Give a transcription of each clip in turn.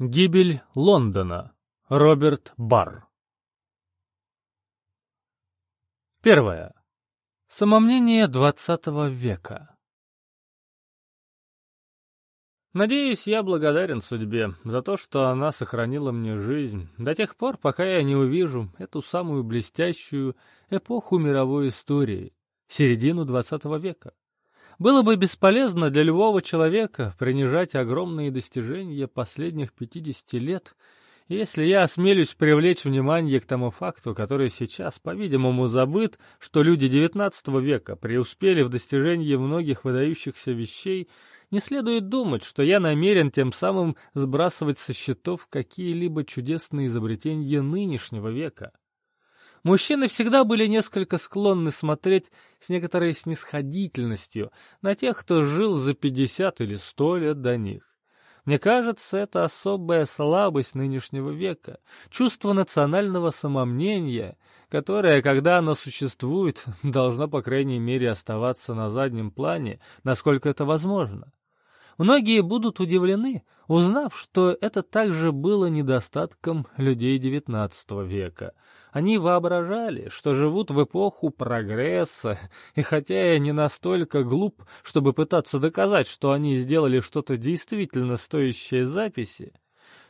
Гибель Лондона. Роберт Барр. Первое. Самомнение XX века. Надеюсь, я благодарен судьбе за то, что она сохранила мне жизнь до тех пор, пока я не увижу эту самую блестящую эпоху мировой истории, середину XX века. Было бы бесполезно для любого человека принижать огромные достижения последних 50 лет, если я осмелюсь привлечь внимание к тому факту, который сейчас, по-видимому, забыт, что люди XIX века преуспели в достижении многих выдающихся вещей, не следует думать, что я намерен тем самым сбрасывать со счетов какие-либо чудесные изобретения нынешнего века. Мужчины всегда были несколько склонны смотреть с некоторой снисходительностью на тех, кто жил за пятьдесят или сто лет до них. Мне кажется, это особая слабость нынешнего века, чувство национального самомнения, которое, когда оно существует, должно, по крайней мере, оставаться на заднем плане, насколько это возможно. Многие будут удивлены, узнав, что это также было недостатком людей XIX века. Они воображали, что живут в эпоху прогресса, и хотя я не настолько глуп, чтобы пытаться доказать, что они сделали что-то действительно стоящее записи,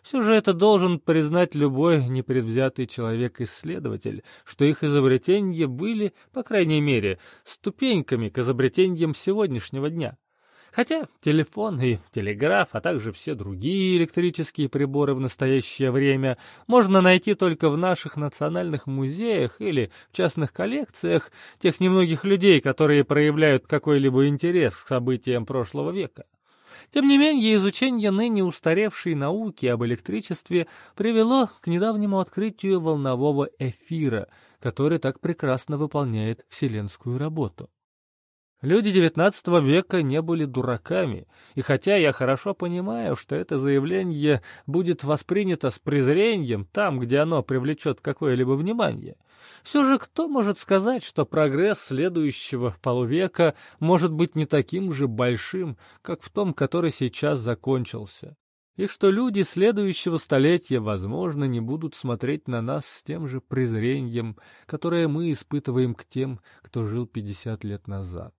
все же это должен признать любой непредвзятый человек-исследователь, что их изобретения были, по крайней мере, ступеньками к изобретениям сегодняшнего дня. Хотя телефон и телеграф, а также все другие электрические приборы в настоящее время можно найти только в наших национальных музеях или в частных коллекциях тех немногих людей, которые проявляют какой-либо интерес к событиям прошлого века. Тем не менее, изучение ныне устаревшей науки об электричестве привело к недавнему открытию волнового эфира, который так прекрасно выполняет вселенскую работу. Люди XIX века не были дураками, и хотя я хорошо понимаю, что это заявление будет воспринято с презрением там, где оно привлечет какое-либо внимание, все же кто может сказать, что прогресс следующего полувека может быть не таким же большим, как в том, который сейчас закончился? и что люди следующего столетия, возможно, не будут смотреть на нас с тем же презрением, которое мы испытываем к тем, кто жил 50 лет назад.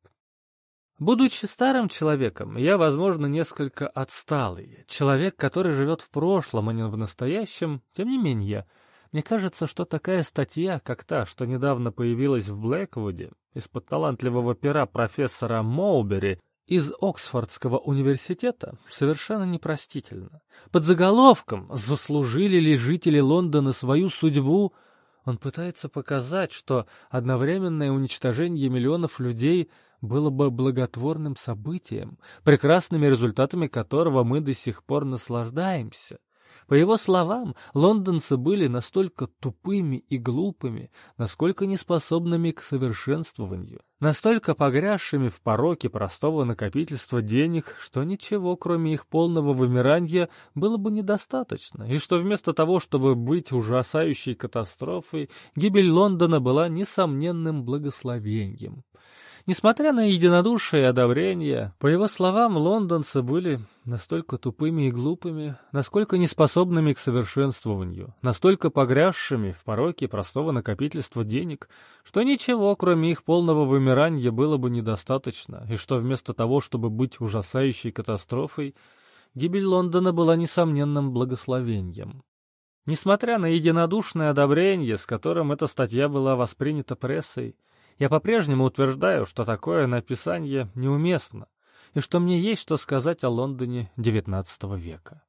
Будучи старым человеком, я, возможно, несколько отсталый. Человек, который живет в прошлом, а не в настоящем, тем не менее, мне кажется, что такая статья, как та, что недавно появилась в Блэквуде, из-под талантливого пера профессора Моубери из Оксфордского университета, совершенно непростительна. Под заголовком «Заслужили ли жители Лондона свою судьбу?» Он пытается показать, что одновременное уничтожение миллионов людей было бы благотворным событием, прекрасными результатами которого мы до сих пор наслаждаемся. По его словам, лондонцы были настолько тупыми и глупыми, насколько неспособными к совершенствованию, настолько погрязшими в пороке простого накопительства денег, что ничего, кроме их полного вымирания, было бы недостаточно, и что вместо того, чтобы быть ужасающей катастрофой, гибель Лондона была несомненным благословением. Несмотря на единодушие и одобрение, по его словам, лондонцы были настолько тупыми и глупыми, насколько неспособными к совершенствованию, настолько погрязшими в пороке простого накопительства денег, что ничего, кроме их полного вымирания, было бы недостаточно, и что вместо того, чтобы быть ужасающей катастрофой, гибель Лондона была несомненным благословением. Несмотря на единодушное одобрение, с которым эта статья была воспринята прессой, я по-прежнему утверждаю, что такое написание неуместно, и что мне есть что сказать о Лондоне XIX века.